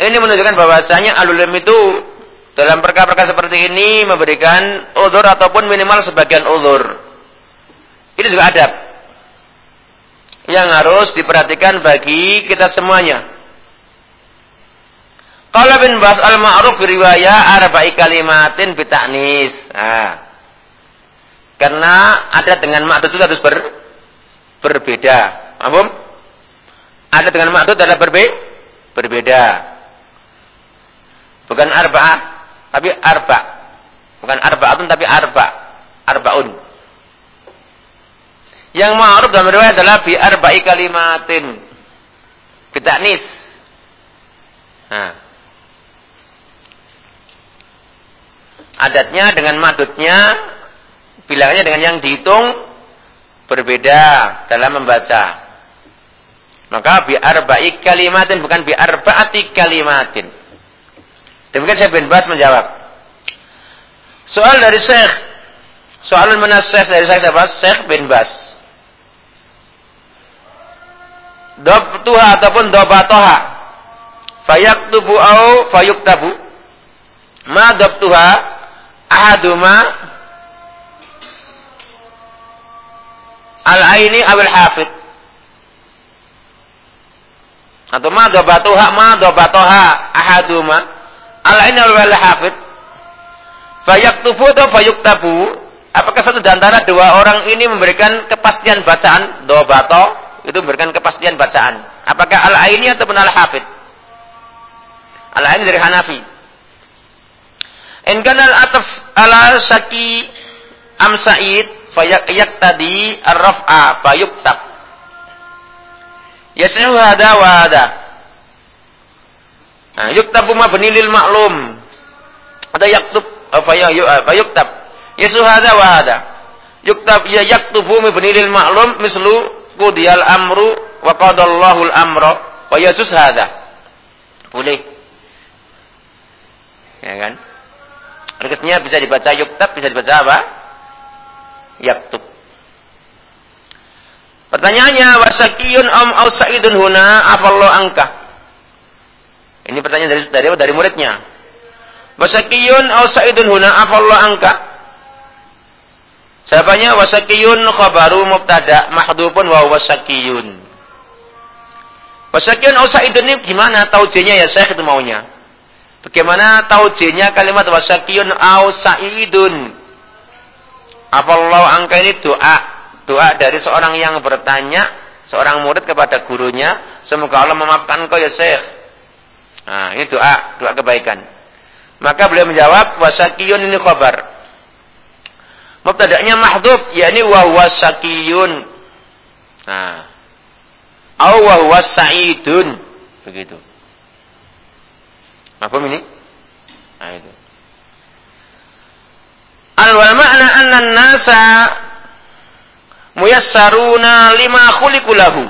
Ini menunjukkan bahwasanya alulim itu dalam perkara-perkara seperti ini memberikan udur ataupun minimal sebagian udur. Ini juga adab. Yang harus diperhatikan bagi kita semuanya. Kalau bin Bas al-ma'ruf riwayah arba'i kalimatin bitaknis. Nah. Karena ada dengan ma'dud itu harus ber, berbeda. Paham? Ada dengan ma'dud adalah berbe, berbeda. Bukan arba'ah, tapi arba. Bukan arba'atun tapi arba. Arbaun. Yang ma'ruf dalam riwayat adalah bi arba'i kalimatin. Bitaknis. Nah. Adatnya dengan madutnya bilangnya dengan yang dihitung berbeda dalam membaca. Maka biar baik kalimatin bukan biar baati kalimatin. Demikian saya bin Bas menjawab. Soal dari Syekh. Soal menas Syekh dari saya siapa? Syekh bin Bas. Dobtuha ataupun dobatoha. Fayaktubu au fayuktabu. Ma dobtuha ahaduma al-aini awil hafid. Atau ma dobatoha ma dobatoha ahaduma al-aini awil hafid. Fayaktubu atau fayuktabu. Apakah satu di dua orang ini memberikan kepastian bacaan dobato itu memberikan kepastian bacaan. Apakah al-aini ataupun al-hafid? Al-aini dari Hanafi. In al-ataf ala saki am sa'id fayak tadi ar-raf'a fayuktab. Yas'u hada wa hada. Nah, yuktabu mabni lil ma'lum. Ada yaktub fayuktab. Yas'u hada wa hada. Yuktab ya yaktubu mabni lil ma'lum mislu qudiyal amru wa qadallahu al-amra wa yajuz hada. Boleh. Ya kan? Regesnya bisa dibaca yuktab, bisa dibaca apa? yaktub. Pertanyaannya wasakiyun am au sa'idun huna afallahu angka. Ini pertanyaan dari dari dari muridnya. Wasakiyun au sa'idun huna afallahu angka. Siapanya wasakiyun khabaru mubtada mahdhufun wa wasakiyun. Wasakiyun au sa'idun ini gimana taujihnya ya Syekh itu maunya? Bagaimana taujihnya kalimat wasakiyun au sa'idun? Afallahu angka ini doa. Doa dari seorang yang bertanya, seorang murid kepada gurunya, semoga Allah memaafkan kau ya Syekh. Nah, ini doa, doa kebaikan. Maka beliau menjawab, wasakiyun ini khabar. Mubtada'nya mahdhuf, yakni wa huwa sakiyun. Nah. Au wa huwa sa'idun. Begitu. Apa ini? Nah, itu. Al wal makna anna nasa muyassaruna lima khuliqu lahu.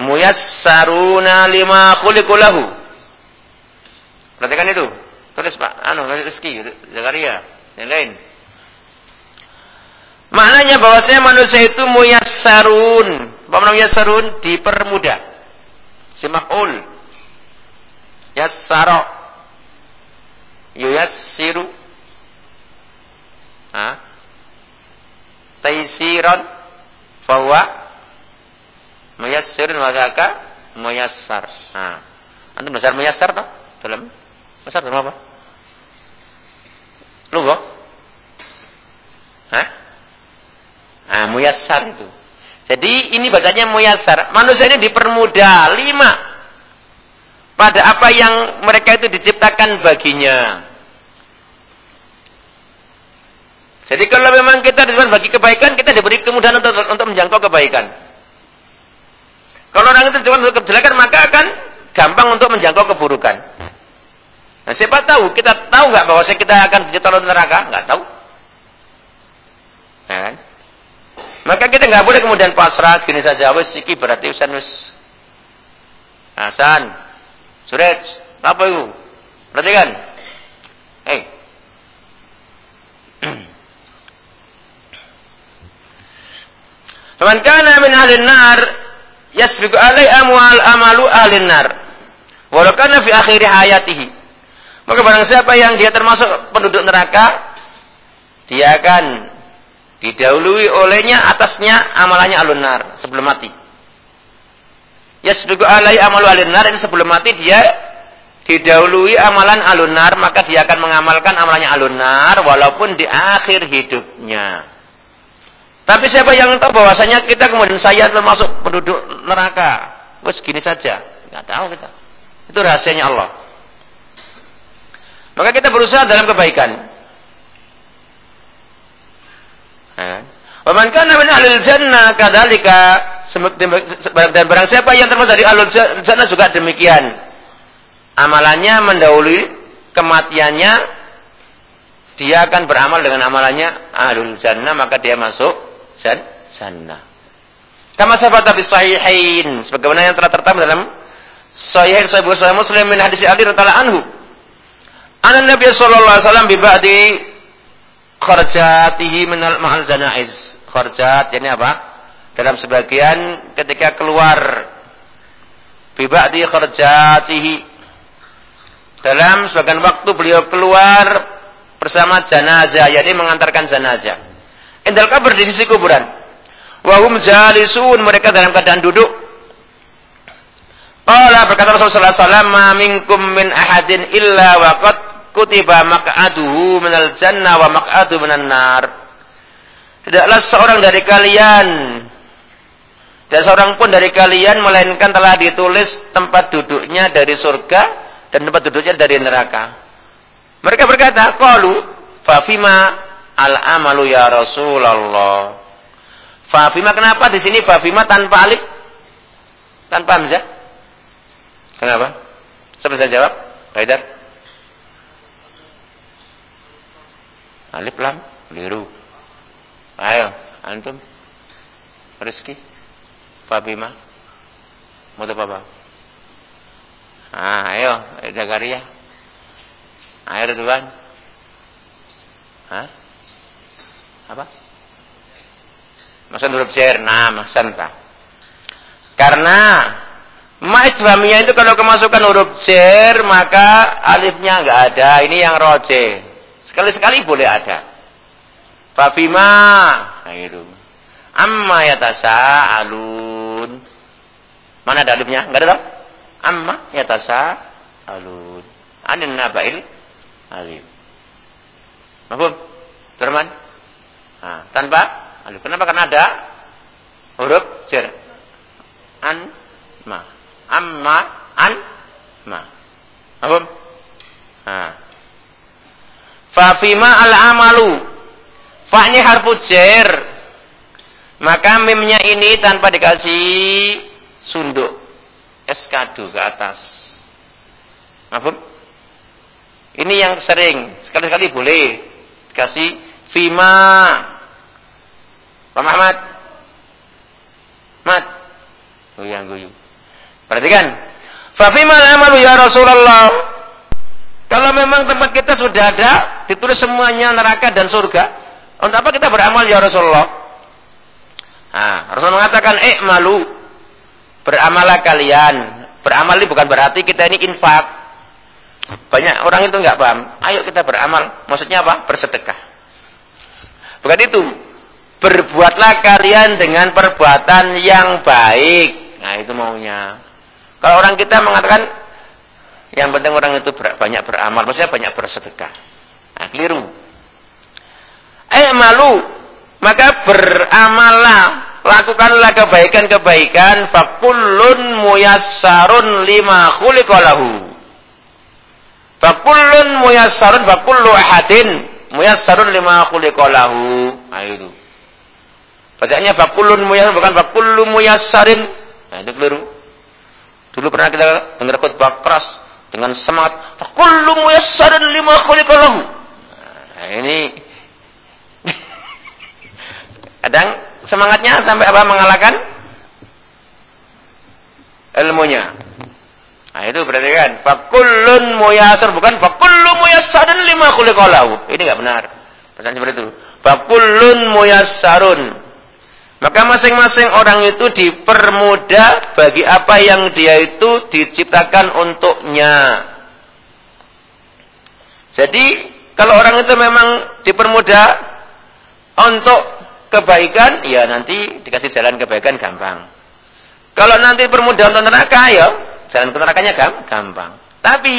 Muyassaruna lima khuliqu lahu. Perhatikan itu. Tulis Pak, anu rezeki Zakaria, yang lain. Maknanya bahwasanya manusia itu muyassarun. Apa namanya muyassarun? Dipermudah. Si maf'ul. Yassara. Yuyassiru ha? Taisiran bahwa muyassirun wa zaka muyassar. Ha. Antum belajar muyassar toh? Dalam Muyassar dalam apa? Lugo? Hah? Ah, muyassar itu. Jadi ini bacanya muyassar. Manusia ini dipermudah lima pada apa yang mereka itu diciptakan baginya. Jadi kalau memang kita disebut bagi kebaikan, kita diberi kemudahan untuk, untuk menjangkau kebaikan. Kalau orang itu cuma untuk kejelekan, maka akan gampang untuk menjangkau keburukan. Nah, siapa tahu, kita tahu nggak bahwa kita akan dijatuhkan neraka? Nggak tahu. Ya kan? Maka kita nggak boleh kemudian pasrah, gini saja, wes iki berarti usan wes. Hasan, Suret, apa itu? Perhatikan. Eh, Faman kana min ahli nar yasbiqu alai amwal amalu ahli nar. Walau kana fi akhir hayatihi. Maka barang siapa yang dia termasuk penduduk neraka, dia akan didahului olehnya atasnya amalannya alun nar sebelum mati. Yasbiqu alai amalu ahli nar ini sebelum mati dia didahului amalan alunar maka dia akan mengamalkan amalannya alunar walaupun di akhir hidupnya. Tapi siapa yang tahu bahwasanya kita kemudian saya termasuk penduduk neraka? Wes gini saja, nggak tahu kita. Itu rahasianya Allah. Maka kita berusaha dalam kebaikan. Wa man kana min ahlil jannah kadzalika dan barang siapa yang termasuk dari ahlul jannah juga demikian. Amalannya mendahului kematiannya dia akan beramal dengan amalannya ahlul jannah maka dia masuk jannah. Kama sabata fi sahihain sebagaimana yang telah tertera dalam sahih sahih Bukhari Muslim min hadis Ali radhiyallahu anhu. Anan Nabi sallallahu alaihi wasallam bi ba'di kharajatihi min al-mahal janaiz. Kharajat ini apa? Dalam sebagian ketika keluar bi ba'di kharajatihi dalam sebagian waktu beliau keluar bersama jenazah, yakni mengantarkan jenazah. Indal kabur di sisi kuburan. Wahum jalisun mereka dalam keadaan duduk. Qala berkata Rasulullah SAW, "Ma minkum min ahadin illa waqad kutiba maq'aduhu minal jannah wa maq'adu minan nar." Tidaklah seorang dari kalian dan seorang pun dari kalian melainkan telah ditulis tempat duduknya dari surga dan tempat duduknya dari neraka. Mereka berkata, "Qalu fa fima al-amalu ya Rasulullah?" Fafima kenapa di sini Fafima tanpa alif? Tanpa hamzah? Kenapa? Siapa bisa jawab? Haidar? Alif lam biru. Ayo, antum. Rizki. Fafima. Mau apa? Ah, ayo, Jagaria. Ayo Ridwan. Hah? Apa? Maksud huruf jar. Nah, masanta. Karena ma islamiyah itu kalau kemasukan huruf jar maka alifnya enggak ada. Ini yang roje. Sekali-sekali boleh ada. Fafima. Nah gitu. Amma yatasa alun. Mana ada alifnya? Enggak ada tau? Amma yatasa alun. Anin nabail alif. Mahfum? Terman? Nah, tanpa alif. Kenapa? Karena ada huruf jar. An ma. Amma an ma. Apa? Nah. Fa fima al amalu. Fa-nya harfu jar. Maka mimnya ini tanpa dikasih sunduk. Eskado ke atas. Apa? Ini yang sering. Sekali-sekali boleh. Dikasih fima Pak Muhammad. Mat. Goyang guyu. Perhatikan. Fafimal amalu ya Rasulullah. Kalau memang tempat kita sudah ada, ditulis semuanya neraka dan surga. Untuk apa kita beramal ya Rasulullah? Nah, Rasulullah mengatakan, eh malu. Beramalah kalian. Beramal ini bukan berarti kita ini infak. Banyak orang itu nggak paham. Ayo kita beramal. Maksudnya apa? Bersedekah. Bukan itu berbuatlah kalian dengan perbuatan yang baik. Nah, itu maunya. Kalau orang kita mengatakan yang penting orang itu banyak beramal, maksudnya banyak bersedekah. Nah, keliru. Eh malu, maka beramallah, lakukanlah kebaikan-kebaikan, fakullun muyassarun lima khuliqalahu. Fakullun muyassarun fakullu ahadin muyassarun lima khuliqalahu. Nah, itu. Bacanya fakulun muyassar bukan fakulun muyassarin. Nah, itu keliru. Dulu pernah kita dengar khutbah keras dengan semangat fakulun muyassarin lima khuliqalahu. Nah, ini kadang semangatnya sampai apa mengalahkan ilmunya. Nah, itu berarti kan fakulun muyassar bukan fakulun muyassarin lima khuliqalahu. Ini enggak benar. Bacaan seperti itu. Fakulun muyassarun maka masing-masing orang itu dipermudah bagi apa yang dia itu diciptakan untuknya. Jadi, kalau orang itu memang dipermudah untuk kebaikan, ya nanti dikasih jalan kebaikan gampang. Kalau nanti permudah untuk neraka, ya jalan ke nerakanya gampang. Tapi,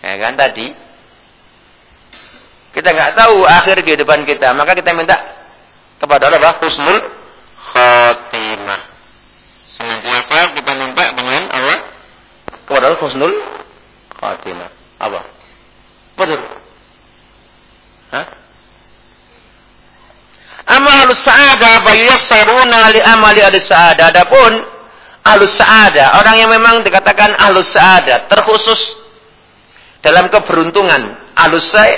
ya kan tadi, kita nggak tahu akhir kehidupan kita, maka kita minta kepada Allah husnul khotimah. Senantiasa kita minta dengan Allah kepada husnul khotimah. Apa? Betul. Hah? Amma ahlus sa'adah fayassaruna li amali ahli sa'adah. Adapun ahlus sa'adah, orang yang memang dikatakan ahlus sa'adah, terkhusus dalam keberuntungan. Ahlus say'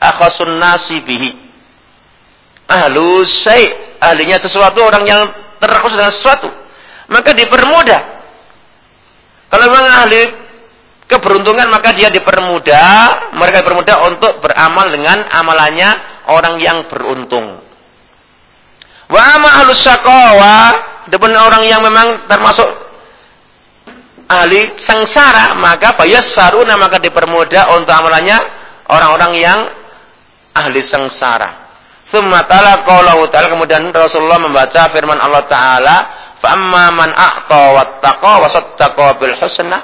akhasun nasi bihi. Ahlus say' ahlinya sesuatu orang yang terkhusus dengan sesuatu. Maka dipermudah. Kalau memang ahli keberuntungan maka dia dipermudah, mereka dipermudah untuk beramal dengan amalannya orang yang beruntung. Wa ama ahlus depan orang yang memang termasuk ahli sengsara, maka fayassaruna maka dipermudah untuk amalannya orang-orang yang ahli sengsara. Thumma tala qaulahu ta'ala kemudian Rasulullah membaca firman Allah taala, "Fa amma man a'ta wattaqa wa saddaqa bil husna,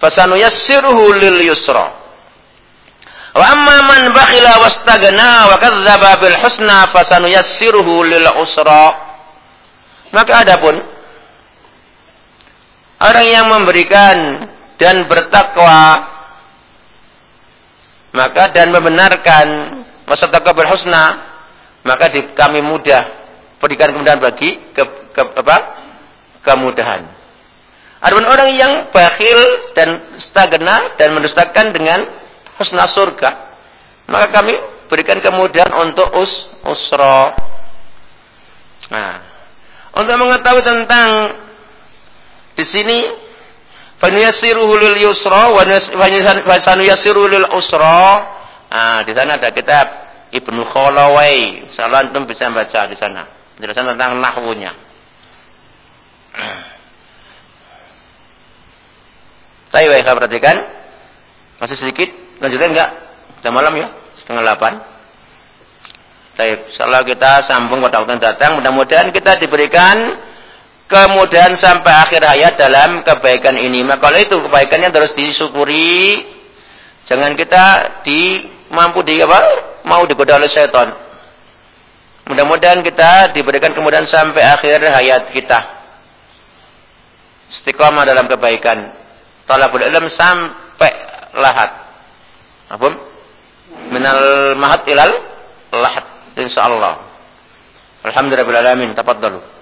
fasanuyassiruhu lil yusra." Wa man bakhila wastagna wa kadzdzaba bil husna fasanuyassiruhu lil usra. Maka adapun orang yang memberikan dan bertakwa maka dan membenarkan wasattaqa bil husna maka di, kami mudah berikan kemudahan bagi ke, ke, apa? kemudahan. Adapun orang yang bakhil dan stagna dan mendustakan dengan husna surga. Maka kami berikan kemudahan untuk us usra. Nah, untuk mengetahui tentang di sini fanyassiruhu lil yusra wa usra. Nah, di sana ada kitab Ibnu Khalawai. Salah antum bisa baca di sana. Penjelasan tentang nahwunya. Tapi baik perhatikan. Masih sedikit Lanjutkan enggak? Sudah malam ya? Setengah delapan. Baik, insyaallah kita sambung pada waktu yang datang. Mudah-mudahan kita diberikan kemudahan sampai akhir hayat dalam kebaikan ini. Maka kalau itu kebaikannya terus disyukuri. Jangan kita di mampu di apa? Mau digoda oleh setan. Mudah-mudahan kita diberikan kemudahan sampai akhir hayat kita. Istiqamah dalam kebaikan. Talabul ilm sampai lahat. Apa? Minal mahat ilal lahat. Insyaallah. Alhamdulillah alamin. Tafadhalu.